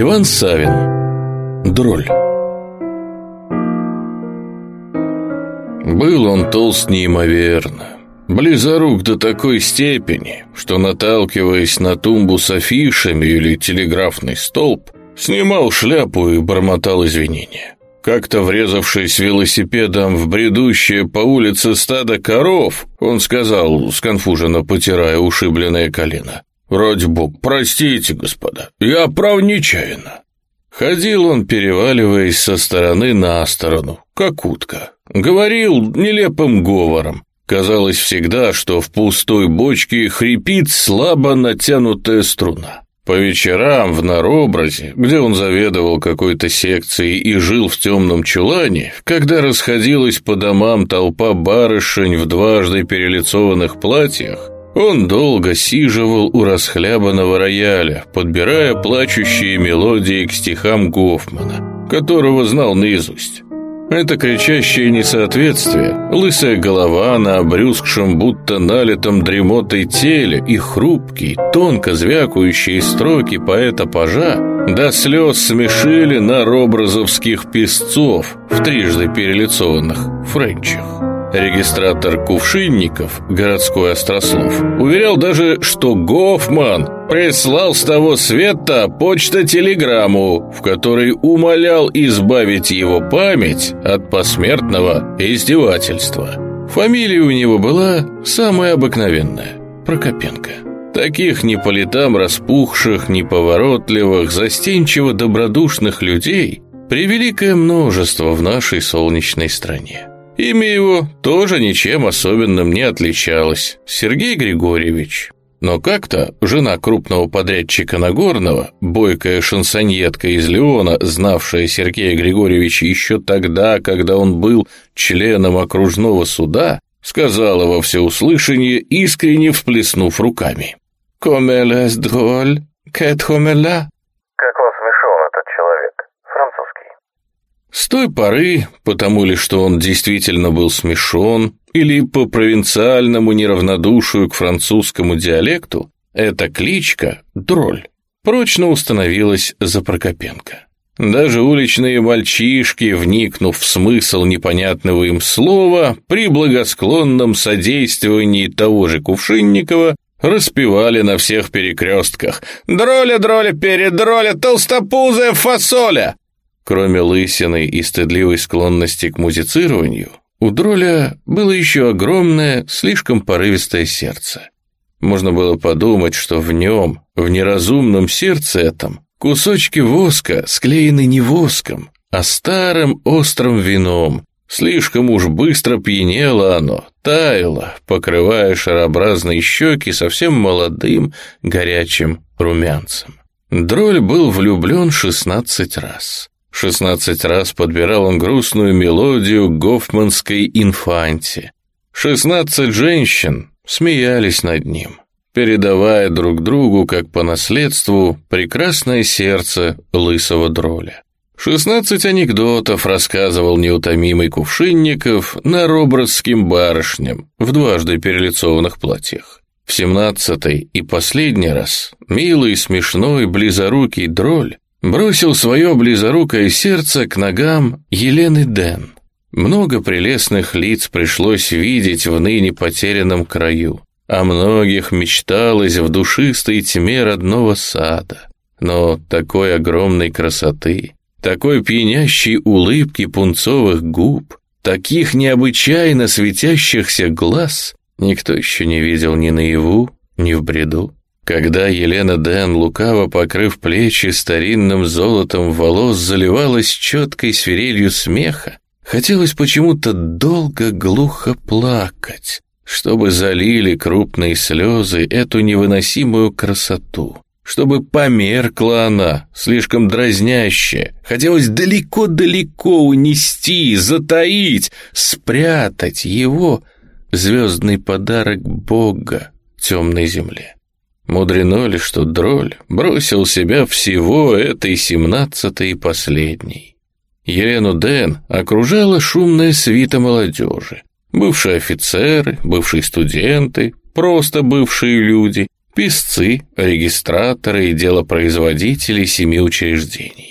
Иван Савин. Дроль. Был он толст неимоверно, близорук до такой степени, что, наталкиваясь на тумбу с афишами или телеграфный столб, снимал шляпу и бормотал извинения. Как-то врезавшись велосипедом в бредущее по улице стадо коров, он сказал, сконфуженно потирая ушибленное колено, «Ради бог, простите, господа, я прав нечаянно». Ходил он, переваливаясь со стороны на сторону, как утка. Говорил нелепым говором. Казалось всегда, что в пустой бочке хрипит слабо натянутая струна. По вечерам в наробразе, где он заведовал какой-то секцией и жил в темном чулане, когда расходилась по домам толпа барышень в дважды перелицованных платьях, он долго сиживал у расхлябанного рояля, подбирая плачущие мелодии к стихам Гофмана, которого знал наизусть. Это кричащее несоответствие, лысая голова на обрюзгшем, будто налитом дремотой теле и хрупкие, тонко звякающие строки поэта-пажа до слез смешили на робразовских песцов в трижды перелицованных френчах. Регистратор Кувшинников, городской острослов, уверял даже, что Гофман прислал с того света почта-телеграмму, в которой умолял избавить его память от посмертного издевательства. Фамилия у него была самая обыкновенная – Прокопенко. Таких не по летам распухших, неповоротливых, застенчиво-добродушных людей превеликое множество в нашей солнечной стране. Имя его тоже ничем особенным не отличалось – Сергей Григорьевич. Но как-то жена крупного подрядчика Нагорного, бойкая шансоньетка из Леона, знавшая Сергея Григорьевича еще тогда, когда он был членом окружного суда, сказала во всеуслышание, искренне всплеснув руками. «Комелес дроль, кэт хомела». С той поры, потому ли что он действительно был смешон, или по провинциальному неравнодушию к французскому диалекту, эта кличка «Дроль» прочно установилась за Прокопенко. Даже уличные мальчишки, вникнув в смысл непонятного им слова, при благосклонном содействовании того же Кувшинникова, распевали на всех перекрестках «Дроля, дроля, перед дроля, толстопузая фасоля!» Кроме лысины и стыдливой склонности к музицированию, у Дроля было еще огромное, слишком порывистое сердце. Можно было подумать, что в нем, в неразумном сердце этом, кусочки воска склеены не воском, а старым острым вином. Слишком уж быстро пьянело оно, таяло, покрывая шарообразные щеки совсем молодым, горячим румянцем. Дроль был влюблен шестнадцать раз. Шестнадцать раз подбирал он грустную мелодию гофманской инфанте. Шестнадцать женщин смеялись над ним, передавая друг другу, как по наследству, прекрасное сердце лысого дроля. Шестнадцать анекдотов рассказывал неутомимый Кувшинников на робродским барышням в дважды перелицованных платьях. В семнадцатый и последний раз милый, смешной, близорукий дроль бросил свое близорукое сердце к ногам Елены Ден. Много прелестных лиц пришлось видеть в ныне потерянном краю, о многих мечталось в душистой тьме родного сада. Но такой огромной красоты, такой пьянящей улыбки пунцовых губ, таких необычайно светящихся глаз никто еще не видел ни наяву, ни в бреду. Когда Елена Дэн, лукаво покрыв плечи старинным золотом волос, заливалась четкой свирелью смеха, хотелось почему-то долго глухо плакать, чтобы залили крупные слезы эту невыносимую красоту, чтобы померкла она, слишком дразнящая, хотелось далеко-далеко унести, затаить, спрятать его, звездный подарок Бога темной земле. Мудрено ли, что дроль бросил себя всего этой семнадцатой и последней. Елену Дэн окружала шумная свита молодежи. Бывшие офицеры, бывшие студенты, просто бывшие люди, писцы, регистраторы и делопроизводители семи учреждений.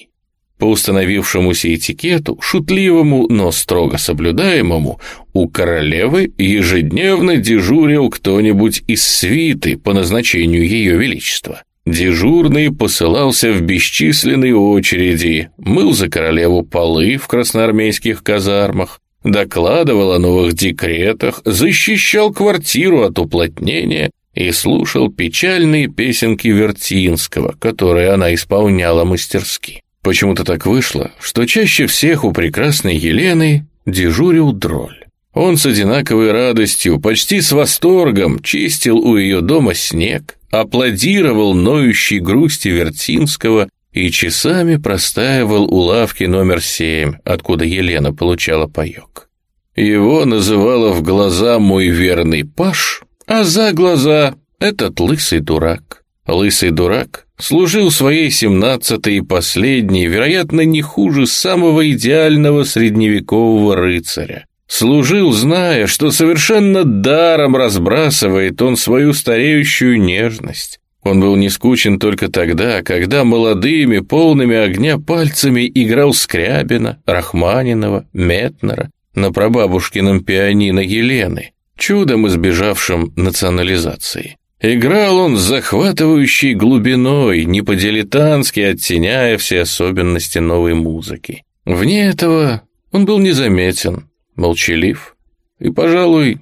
По установившемуся этикету, шутливому, но строго соблюдаемому, у королевы ежедневно дежурил кто-нибудь из свиты по назначению ее величества. Дежурный посылался в бесчисленные очереди, мыл за королеву полы в красноармейских казармах, докладывал о новых декретах, защищал квартиру от уплотнения и слушал печальные песенки Вертинского, которые она исполняла мастерски. Почему-то так вышло, что чаще всех у прекрасной Елены дежурил дроль. Он с одинаковой радостью, почти с восторгом, чистил у ее дома снег, аплодировал ноющей грусти Вертинского и часами простаивал у лавки номер семь, откуда Елена получала паек. Его называла в глаза мой верный Паш, а за глаза этот лысый дурак. Лысый дурак служил своей семнадцатой и последней, вероятно, не хуже самого идеального средневекового рыцаря. Служил, зная, что совершенно даром разбрасывает он свою стареющую нежность. Он был не скучен только тогда, когда молодыми, полными огня пальцами играл Скрябина, Рахманинова, Метнера на прабабушкином пианино Елены, чудом избежавшим национализации. Играл он с захватывающей глубиной, не по-дилетантски оттеняя все особенности новой музыки. Вне этого он был незаметен, молчалив и, пожалуй,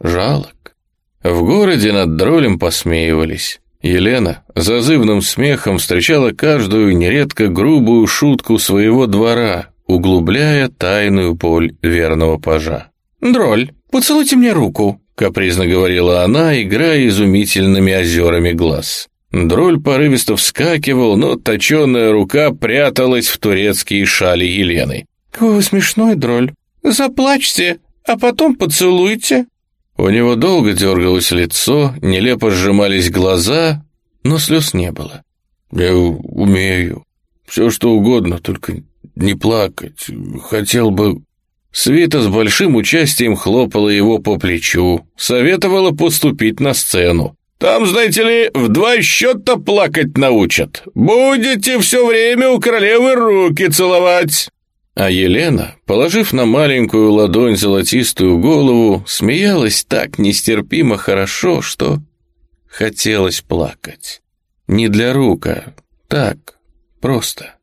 жалок. В городе над дролем посмеивались. Елена зазывным смехом встречала каждую нередко грубую шутку своего двора, углубляя тайную боль верного пажа. «Дроль, поцелуйте мне руку», — капризно говорила она, играя изумительными озерами глаз. Дроль порывисто вскакивал, но точеная рука пряталась в турецкие шали Елены. «Какой вы смешной, Дроль! Заплачьте, а потом поцелуйте!» У него долго дергалось лицо, нелепо сжимались глаза, но слез не было. «Я умею. Все, что угодно, только не плакать. Хотел бы...» Свита с большим участием хлопала его по плечу, советовала поступить на сцену. «Там, знаете ли, в два счета плакать научат. Будете все время у королевы руки целовать». А Елена, положив на маленькую ладонь золотистую голову, смеялась так нестерпимо хорошо, что хотелось плакать. Не для рука, так, просто.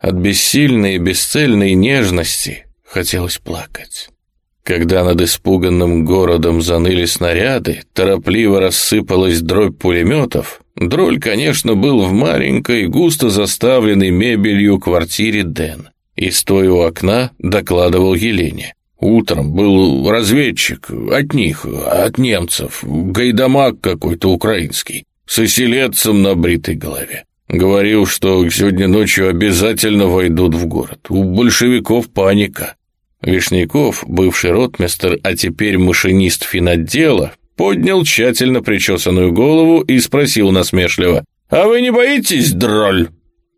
От бессильной и бесцельной нежности Хотелось плакать. Когда над испуганным городом заныли снаряды, торопливо рассыпалась дробь пулеметов, Дроль, конечно, был в маленькой, густо заставленной мебелью квартире Дэн. И, стоя у окна, докладывал Елене. Утром был разведчик от них, от немцев, гайдамак какой-то украинский, с оселедцем на бритой голове. Говорил, что сегодня ночью обязательно войдут в город. У большевиков паника. Вишняков, бывший ротмистер, а теперь машинист финотдела, поднял тщательно причесанную голову и спросил насмешливо. «А вы не боитесь, дроль?»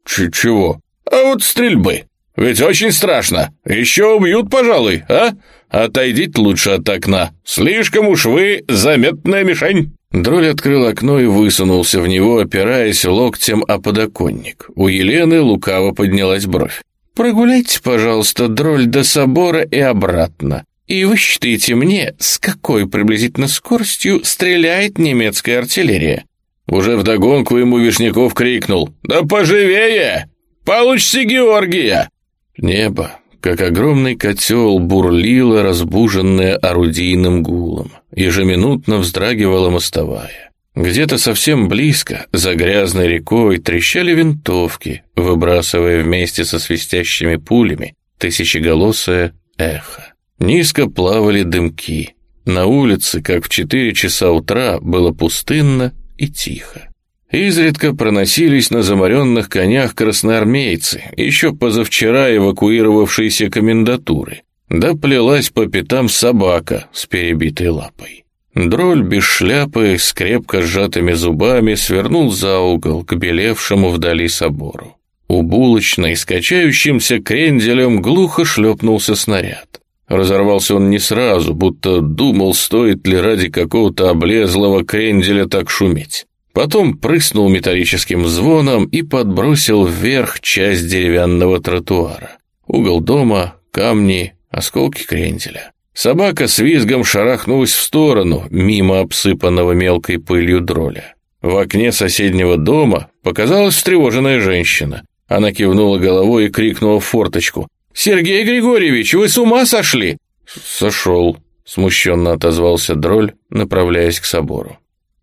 Ч «Чего?» «А вот стрельбы. Ведь очень страшно. Еще убьют, пожалуй, а? Отойдите лучше от окна. Слишком уж вы заметная мишень». Дроль открыл окно и высунулся в него, опираясь локтем о подоконник. У Елены лукаво поднялась бровь. Прогуляйте, пожалуйста, дроль до собора и обратно. И высчитайте мне, с какой приблизительно скоростью стреляет немецкая артиллерия». Уже вдогонку ему Вишняков крикнул. «Да поживее! Получите Георгия!» Небо, как огромный котел, бурлило, разбуженное орудийным гулом. Ежеминутно вздрагивала мостовая. Где-то совсем близко, за грязной рекой, трещали винтовки, выбрасывая вместе со свистящими пулями тысячеголосое эхо. Низко плавали дымки. На улице, как в четыре часа утра, было пустынно и тихо. Изредка проносились на заморенных конях красноармейцы, еще позавчера эвакуировавшиеся комендатуры. Да плелась по пятам собака с перебитой лапой. Дроль без шляпы, с крепко сжатыми зубами, свернул за угол к белевшему вдали собору. У булочной с качающимся кренделем глухо шлепнулся снаряд. Разорвался он не сразу, будто думал, стоит ли ради какого-то облезлого кренделя так шуметь. потом прыснул металлическим звоном и подбросил вверх часть деревянного тротуара. Угол дома, камни, осколки кренделя. Собака с визгом шарахнулась в сторону, мимо обсыпанного мелкой пылью дроля. В окне соседнего дома показалась встревоженная женщина. Она кивнула головой и крикнула в форточку. «Сергей Григорьевич, вы с ума сошли?» «Сошел», — смущенно отозвался Дроль, направляясь к собору.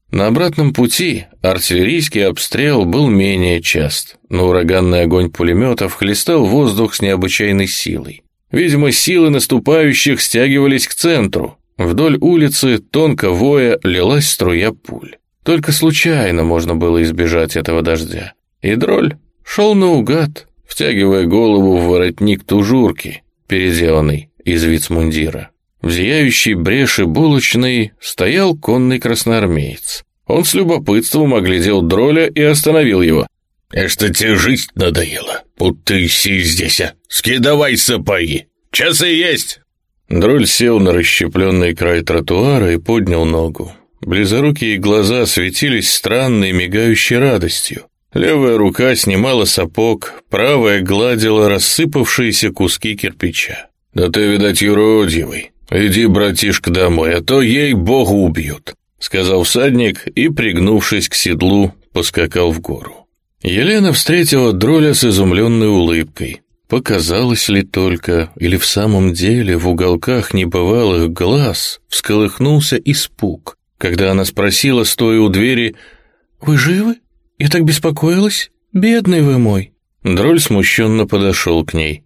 На обратном пути артиллерийский обстрел был менее част, но ураганный огонь пулеметов хлестал воздух с необычайной силой. Видимо, силы наступающих стягивались к центру. Вдоль улицы, тонко воя, лилась струя пуль. Только случайно можно было избежать этого дождя. И дроль шел наугад, втягивая голову в воротник тужурки, переделанный из вицмундира. В зияющей бреши булочной стоял конный красноармеец. Он с любопытством оглядел дроля и остановил его. «А что тебе жизнь надоела? Путайся здесь, а! Скидывай сапоги! Часы есть!» Дроль сел на расщепленный край тротуара и поднял ногу. Близорукие глаза светились странной мигающей радостью. Левая рука снимала сапог, правая гладила рассыпавшиеся куски кирпича. «Да ты, видать, юродивый. Иди, братишка, домой, а то ей-богу убьют», — сказал всадник и, пригнувшись к седлу, поскакал в гору. Елена встретила Дроля с изумленной улыбкой. Показалось ли только, или в самом деле в уголках небывалых глаз всколыхнулся испуг, когда она спросила, стоя у двери, «Вы живы? Я так беспокоилась? Бедный вы мой!» Дроль смущенно подошел к ней.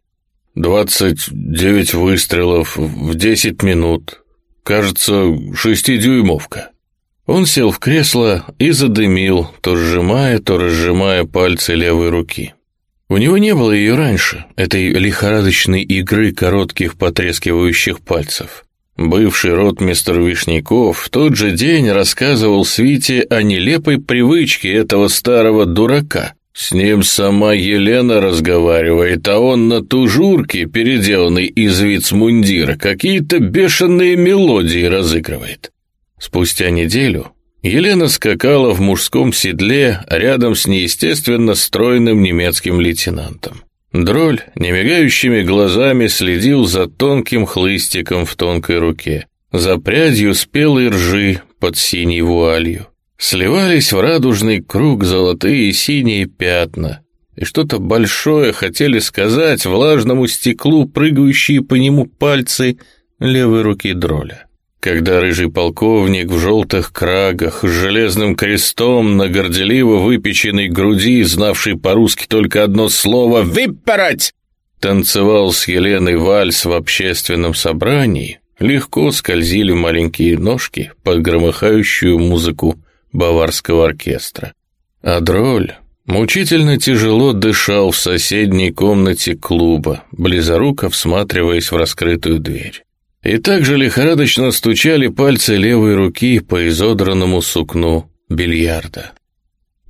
«Двадцать девять выстрелов в десять минут. Кажется, шестидюймовка». Он сел в кресло и задымил, то сжимая, то разжимая пальцы левой руки. У него не было ее раньше, этой лихорадочной игры коротких потрескивающих пальцев. Бывший ротмистр Вишняков в тот же день рассказывал Свите о нелепой привычке этого старого дурака. С ним сама Елена разговаривает, а он на тужурке, переделанной из вицмундира, какие-то бешеные мелодии разыгрывает. Спустя неделю Елена скакала в мужском седле рядом с неестественно стройным немецким лейтенантом. Дроль немигающими глазами следил за тонким хлыстиком в тонкой руке, за прядью спелой ржи под синей вуалью. Сливались в радужный круг золотые и синие пятна, и что-то большое хотели сказать влажному стеклу прыгающие по нему пальцы левой руки дроля когда рыжий полковник в желтых крагах с железным крестом на горделиво выпеченной груди, знавший по-русски только одно слово «Выпороть!», танцевал с Еленой вальс в общественном собрании, легко скользили маленькие ножки под громыхающую музыку баварского оркестра. А дроль мучительно тяжело дышал в соседней комнате клуба, близоруко всматриваясь в раскрытую дверь. И также лихорадочно стучали пальцы левой руки по изодранному сукну бильярда.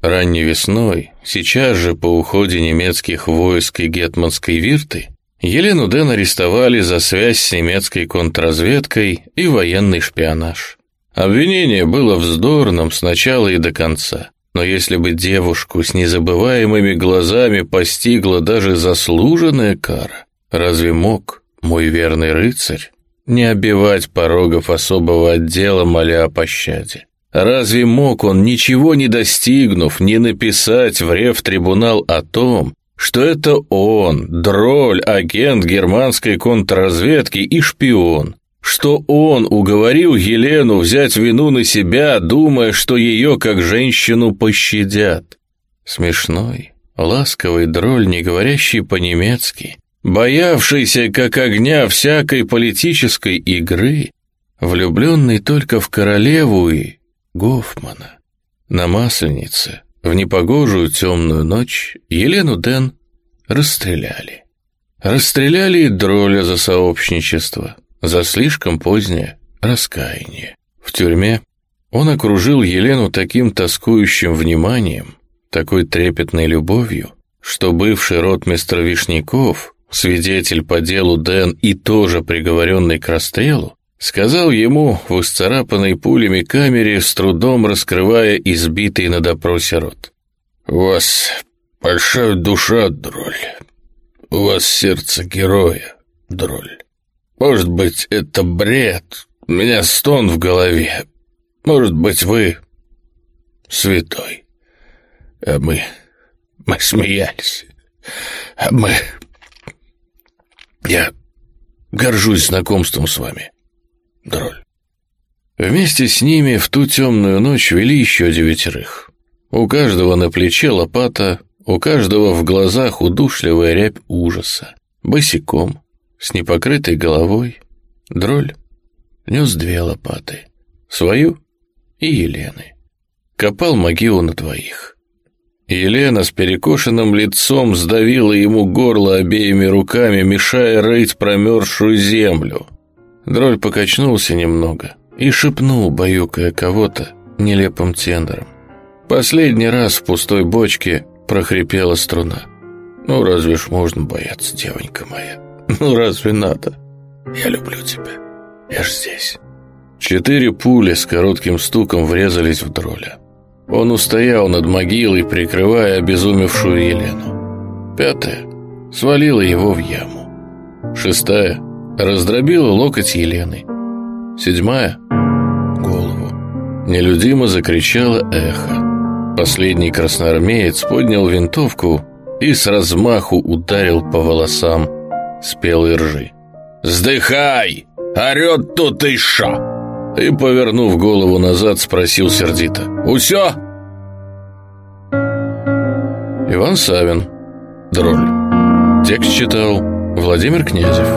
Ранней весной, сейчас же по уходе немецких войск и гетманской вирты, Елену Ден арестовали за связь с немецкой контрразведкой и военный шпионаж. Обвинение было вздорным с начала и до конца, но если бы девушку с незабываемыми глазами постигла даже заслуженная кара, разве мог мой верный рыцарь не обивать порогов особого отдела, моля о пощаде. Разве мог он, ничего не достигнув, не написать в рев-трибунал о том, что это он, дроль, агент германской контрразведки и шпион, что он уговорил Елену взять вину на себя, думая, что ее как женщину пощадят. Смешной, ласковый дроль, не говорящий по-немецки, боявшийся как огня всякой политической игры, влюбленный только в королеву и Гофмана. На Масленице, в непогожую темную ночь, Елену Ден расстреляли. Расстреляли и Дроля за сообщничество, за слишком позднее раскаяние. В тюрьме он окружил Елену таким тоскующим вниманием, такой трепетной любовью, что бывший ротмистр Вишняков свидетель по делу Дэн и тоже приговоренный к расстрелу, Сказал ему в исцарапанной пулями камере, с трудом раскрывая избитый на допросе рот. «У вас большая душа, дроль. У вас сердце героя, дроль. Может быть, это бред, у меня стон в голове. Может быть, вы святой. А мы... мы смеялись. А мы... Я горжусь знакомством с вами, дроль. Вместе с ними в ту темную ночь вели еще девятерых. У каждого на плече лопата, у каждого в глазах удушливая рябь ужаса. Босиком, с непокрытой головой, дроль нес две лопаты. Свою и Елены. Копал могилу на двоих. Елена с перекошенным лицом сдавила ему горло обеими руками, мешая рыть промерзшую землю. Дроль покачнулся немного и шепнул, баюкая кого-то, нелепым тендером. Последний раз в пустой бочке прохрипела струна. «Ну, разве ж можно бояться, девонька моя? Ну, разве надо? Я люблю тебя. Я ж здесь». Четыре пули с коротким стуком врезались в дроля. Он устоял над могилой, прикрывая обезумевшую Елену. Пятая свалила его в яму. Шестая раздробила локоть Елены. Седьмая — голову. Нелюдимо закричало эхо. Последний красноармеец поднял винтовку и с размаху ударил по волосам спелой ржи. «Сдыхай! Орет тут и ша!» И, повернув голову назад, спросил сердито. «Усё?» Иван Савин. Дроль. Текст читал Владимир Князев.